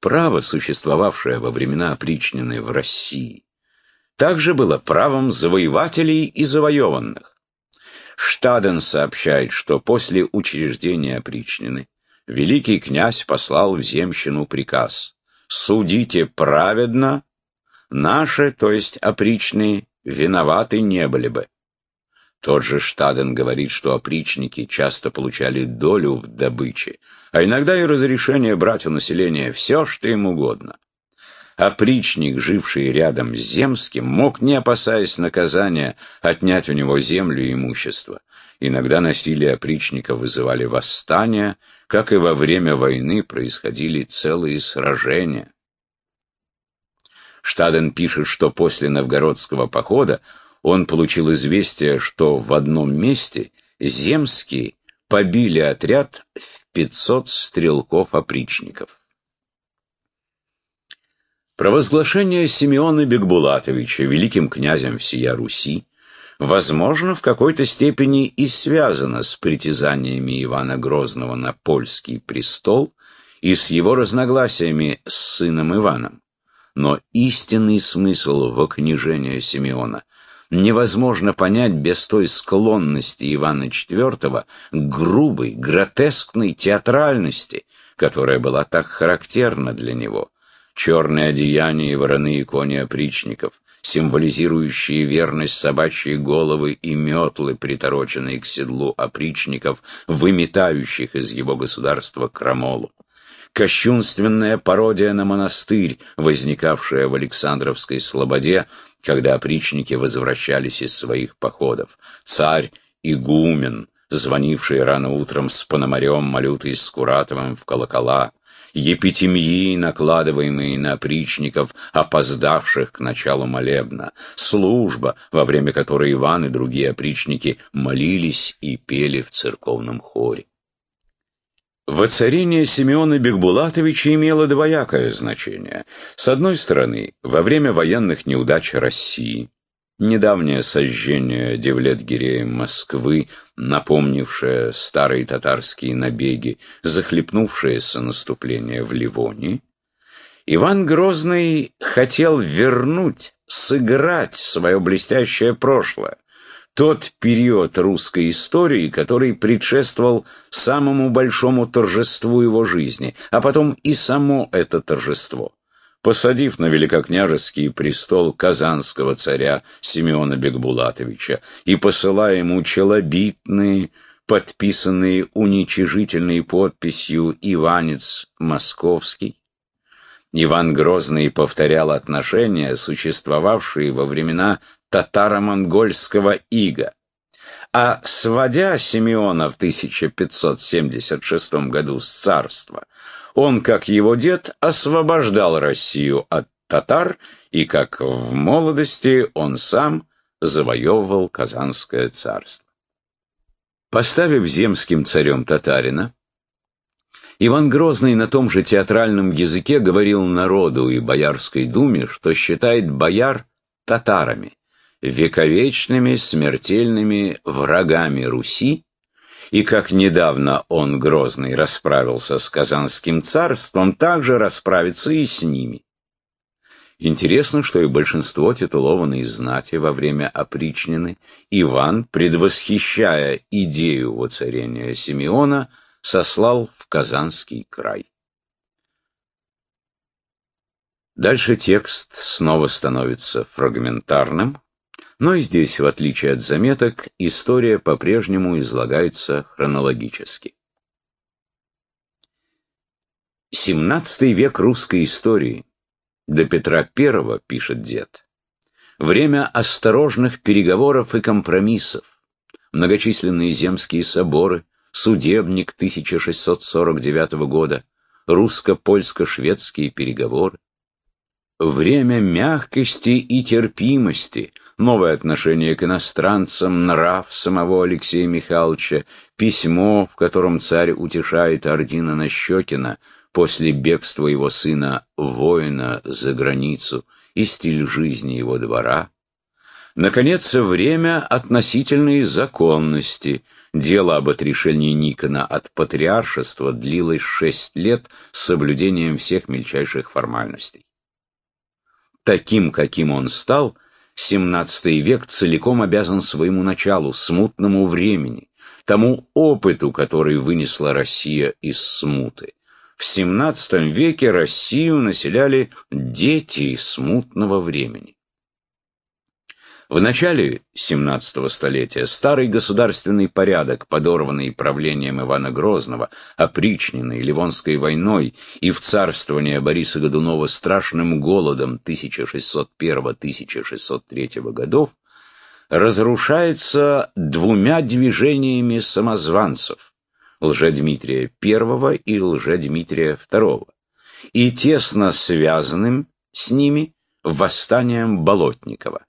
Право, существовавшее во времена опричнины в России, также было правом завоевателей и завоеванных. Штаден сообщает, что после учреждения опричнины великий князь послал в земщину приказ «Судите праведно, наши, то есть опричные, виноваты не были бы». Тот же Штаден говорит, что опричники часто получали долю в добыче, а иногда и разрешение брать у населения все, что им угодно. Опричник, живший рядом с Земским, мог, не опасаясь наказания, отнять у него землю и имущество. Иногда насилие опричника вызывали восстания, как и во время войны происходили целые сражения. Штаден пишет, что после новгородского похода он получил известие, что в одном месте земские побили отряд в 500 стрелков-опричников. Провозглашение Симеона Бекбулатовича великим князем всея Руси возможно, в какой-то степени и связано с притязаниями Ивана Грозного на польский престол и с его разногласиями с сыном Иваном. Но истинный смысл вокнижения Симеона невозможно понять без той склонности Ивана IV к грубой, гротескной театральности, которая была так характерна для него. Черные одеяния и вороные кони опричников, символизирующие верность собачьей головы и метлы, притороченные к седлу опричников, выметающих из его государства крамолу кощунственная пародия на монастырь, возникавшая в Александровской слободе, когда опричники возвращались из своих походов. Царь, игумен, звонивший рано утром с Пономарем, Малютой Скуратовым в колокола, епитемьи, накладываемые на опричников, опоздавших к началу молебна, служба, во время которой Иван и другие опричники молились и пели в церковном хоре. Воцарение Симеона Бекбулатовича имело двоякое значение. С одной стороны, во время военных неудач России, недавнее сожжение Девлет-Гиреем Москвы, напомнившее старые татарские набеги, захлепнувшееся наступление в Ливонии, Иван Грозный хотел вернуть, сыграть свое блестящее прошлое, тот период русской истории, который предшествовал самому большому торжеству его жизни, а потом и само это торжество. Посадив на великокняжеский престол казанского царя Симеона Бекбулатовича и посылая ему челобитные, подписанные уничижительной подписью «Иванец Московский», Иван Грозный повторял отношения, существовавшие во времена татаро-монгольского ига. А сводя Симеона в 1576 году с царства, он, как его дед, освобождал Россию от татар, и, как в молодости, он сам завоевывал Казанское царство. Поставив земским царем татарина, Иван Грозный на том же театральном языке говорил народу и Боярской думе, что считает бояр татарами вековечными смертельными врагами Руси, и как недавно он, Грозный, расправился с Казанским царством, также расправится и с ними. Интересно, что и большинство титулованной знати во время опричнины Иван, предвосхищая идею воцарения Симеона, сослал в Казанский край. Дальше текст снова становится фрагментарным, но и здесь, в отличие от заметок, история по-прежнему излагается хронологически. XVII век русской истории. До Петра I, пишет дед. Время осторожных переговоров и компромиссов. Многочисленные земские соборы, судебник 1649 года, русско-польско-шведские переговоры. Время мягкости и терпимости, новое отношение к иностранцам, нрав самого Алексея Михайловича, письмо, в котором царь утешает Ордина Нащекина после бегства его сына воина за границу и стиль жизни его двора. Наконец, время относительной законности, Дело об отрешении Никона от патриаршества длилось шесть лет с соблюдением всех мельчайших формальностей. Таким, каким он стал, XVII век целиком обязан своему началу, смутному времени, тому опыту, который вынесла Россия из смуты. В XVII веке Россию населяли дети смутного времени. В начале XVII столетия старый государственный порядок, подорванный правлением Ивана Грозного, опричненный Ливонской войной и в царствование Бориса Годунова страшным голодом 1601-1603 годов, разрушается двумя движениями самозванцев – Лжедмитрия I и Лжедмитрия II, и тесно связанным с ними восстанием Болотникова.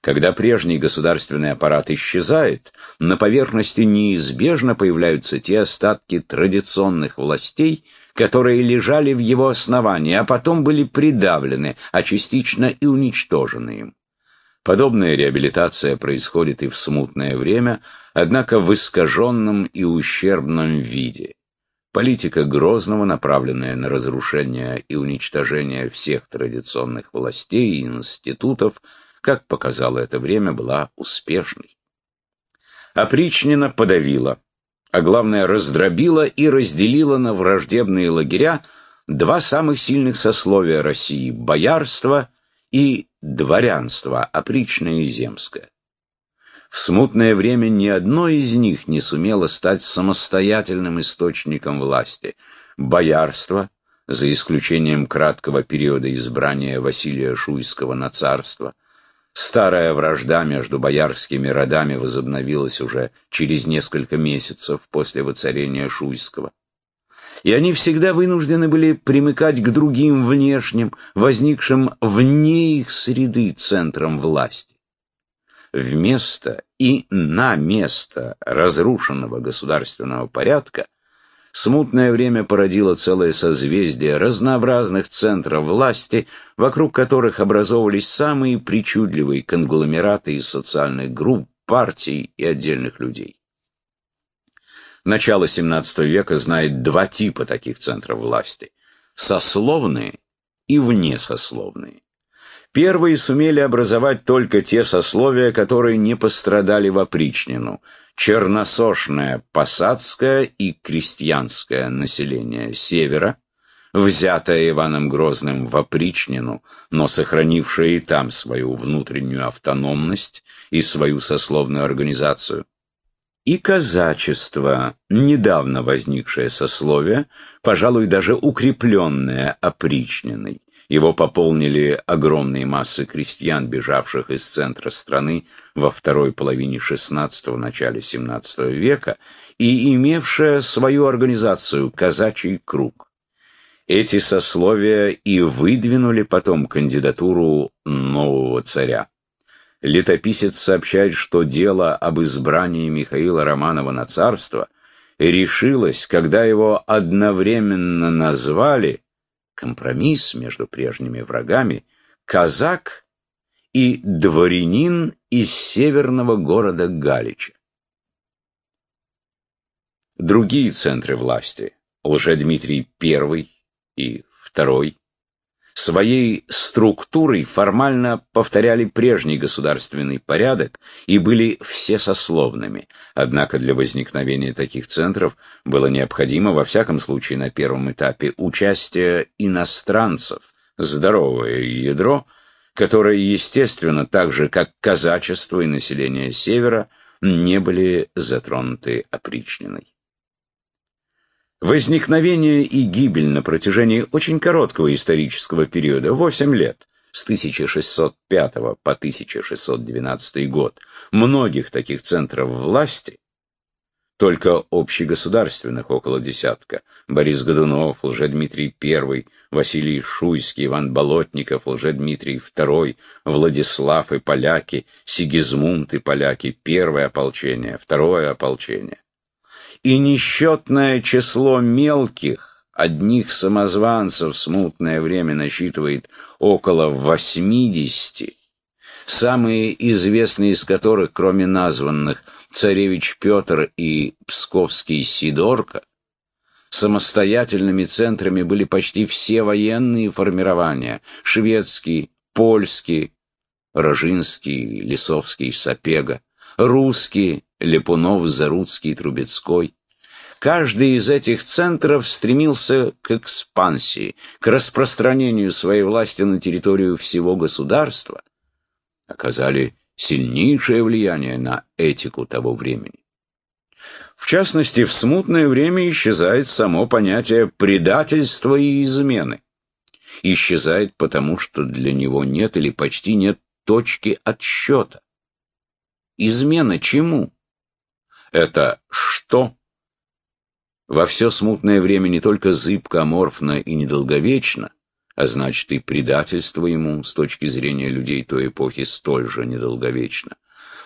Когда прежний государственный аппарат исчезает, на поверхности неизбежно появляются те остатки традиционных властей, которые лежали в его основании, а потом были придавлены, а частично и уничтожены им. Подобная реабилитация происходит и в смутное время, однако в искаженном и ущербном виде. Политика Грозного, направленная на разрушение и уничтожение всех традиционных властей и институтов, как показало это время, была успешной. Опричнина подавила, а главное раздробила и разделила на враждебные лагеря два самых сильных сословия России – боярство и дворянство, опричное и земское. В смутное время ни одно из них не сумело стать самостоятельным источником власти. Боярство, за исключением краткого периода избрания Василия Шуйского на царство – Старая вражда между боярскими родами возобновилась уже через несколько месяцев после воцарения Шуйского. И они всегда вынуждены были примыкать к другим внешним, возникшим вне их среды центрам власти. Вместо и на место разрушенного государственного порядка Смутное время породило целое созвездие разнообразных центров власти, вокруг которых образовывались самые причудливые конгломераты из социальных групп, партий и отдельных людей. Начало XVII века знает два типа таких центров власти – сословные и внесословные. Первые сумели образовать только те сословия, которые не пострадали в опричнину – черносошное посадское и крестьянское население севера, взятое Иваном Грозным в опричнину, но сохранившее и там свою внутреннюю автономность и свою сословную организацию, и казачество, недавно возникшее сословие, пожалуй, даже укрепленное опричниной. Его пополнили огромные массы крестьян, бежавших из центра страны во второй половине XVI – начале XVII века, и имевшая свою организацию «Казачий круг». Эти сословия и выдвинули потом кандидатуру нового царя. Летописец сообщает, что дело об избрании Михаила Романова на царство решилось, когда его одновременно назвали – компромисс между прежними врагами, казак и дворянин из северного города Галича. Другие центры власти, Лжедмитрий I и II, своей структурой формально повторяли прежний государственный порядок и были всесословными. Однако для возникновения таких центров было необходимо, во всяком случае на первом этапе, участие иностранцев, здоровое ядро, которое, естественно, так же, как казачество и население Севера, не были затронуты опричниной. Возникновение и гибель на протяжении очень короткого исторического периода, 8 лет, с 1605 по 1612 год, многих таких центров власти, только общегосударственных около десятка, Борис Годунов, Лжедмитрий I, Василий Шуйский, Иван Болотников, Лжедмитрий II, Владислав и поляки, Сигизмунд и поляки, первое ополчение, второе ополчение и несчетное число мелких, одних самозванцев смутное время насчитывает около восьмидесяти, самые известные из которых, кроме названных, царевич Петр и Псковский Сидорка, самостоятельными центрами были почти все военные формирования – шведский, польский, рожинский, лисовский, сапега, русский, Лепунов, Заруцкий, Трубецкой. Каждый из этих центров стремился к экспансии, к распространению своей власти на территорию всего государства, оказали сильнейшее влияние на этику того времени. В частности, в смутное время исчезает само понятие предательства и измены. Исчезает потому, что для него нет или почти нет точки отсчета. Измена чему? Это что? Во все смутное время не только зыбко, аморфно и недолговечно, а значит и предательство ему с точки зрения людей той эпохи столь же недолговечно,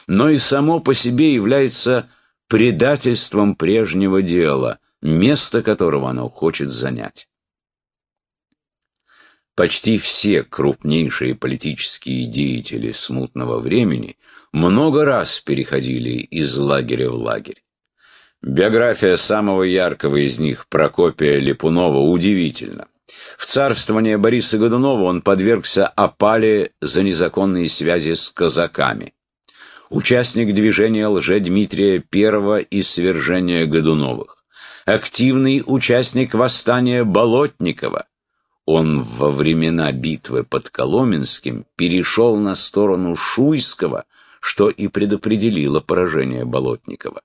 но и само по себе является предательством прежнего дела, место которого оно хочет занять. Почти все крупнейшие политические деятели смутного времени много раз переходили из лагеря в лагерь. Биография самого яркого из них, Прокопия Липунова, удивительна. В царствование Бориса Годунова он подвергся опале за незаконные связи с казаками. Участник движения лже-Дмитрия I и свержения Годуновых. Активный участник восстания Болотникова. Он во времена битвы под Коломенским перешел на сторону Шуйского, что и предопределило поражение Болотникова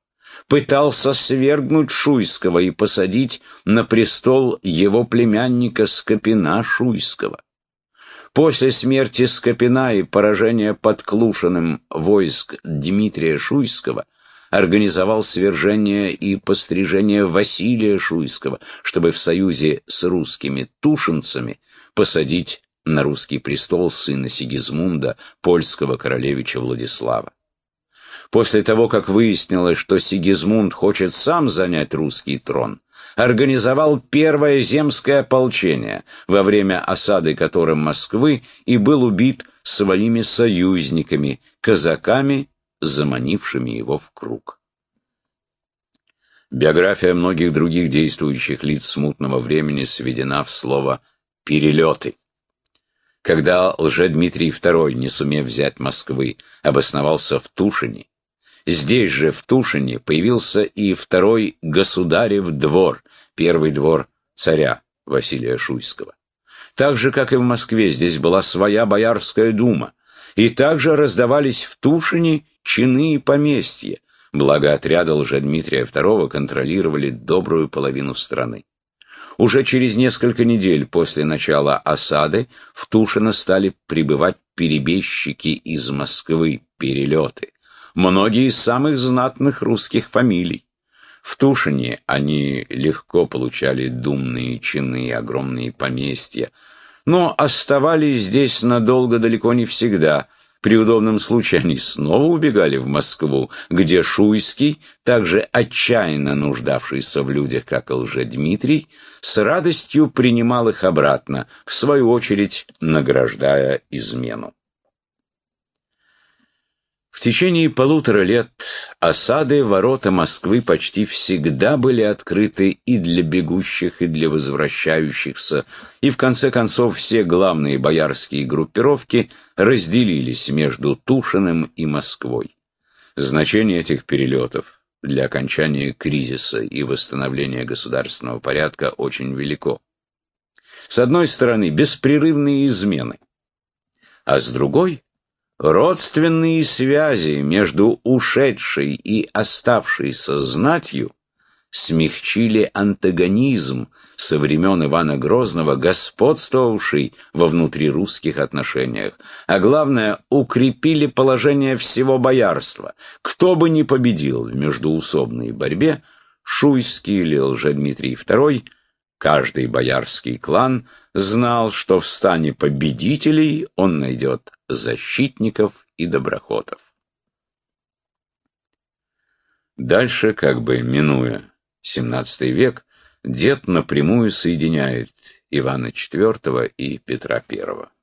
пытался свергнуть Шуйского и посадить на престол его племянника Скопина Шуйского. После смерти Скопина и поражения под Клушиным войск Дмитрия Шуйского организовал свержение и пострижение Василия Шуйского, чтобы в союзе с русскими тушинцами посадить на русский престол сына Сигизмунда, польского королевича Владислава. После того, как выяснилось, что Сигизмунд хочет сам занять русский трон, организовал первое земское ополчение, во время осады которым Москвы и был убит своими союзниками, казаками, заманившими его в круг. Биография многих других действующих лиц смутного времени сведена в слово «перелеты». Когда лже-Дмитрий II, не сумев взять Москвы, обосновался в Тушине, Здесь же, в Тушине, появился и второй государев двор, первый двор царя Василия Шуйского. Так же, как и в Москве, здесь была своя Боярская дума, и также раздавались в Тушине чины и поместья, благо отряды Лжедмитрия II контролировали добрую половину страны. Уже через несколько недель после начала осады в Тушино стали прибывать перебежчики из Москвы, перелеты многие из самых знатных русских фамилий. В Тушине они легко получали думные чины и огромные поместья, но оставались здесь надолго далеко не всегда. При удобном случае они снова убегали в Москву, где Шуйский, также отчаянно нуждавшийся в людях, как и лже-Дмитрий, с радостью принимал их обратно, в свою очередь награждая измену. В течение полутора лет осады ворота Москвы почти всегда были открыты и для бегущих, и для возвращающихся, и в конце концов все главные боярские группировки разделились между Тушиным и Москвой. Значение этих перелетов для окончания кризиса и восстановления государственного порядка очень велико. С одной стороны, беспрерывные измены, а с другой Родственные связи между ушедшей и оставшейся знатью смягчили антагонизм со времен Ивана Грозного, господствовавший во внутрирусских отношениях, а главное, укрепили положение всего боярства. Кто бы ни победил в междуусобной борьбе, Шуйский или Лжедмитрий II, каждый боярский клан знал, что в стане победителей он найдет защитников и доброхотов. Дальше, как бы минуя XVII век, дед напрямую соединяет Ивана IV и Петра I.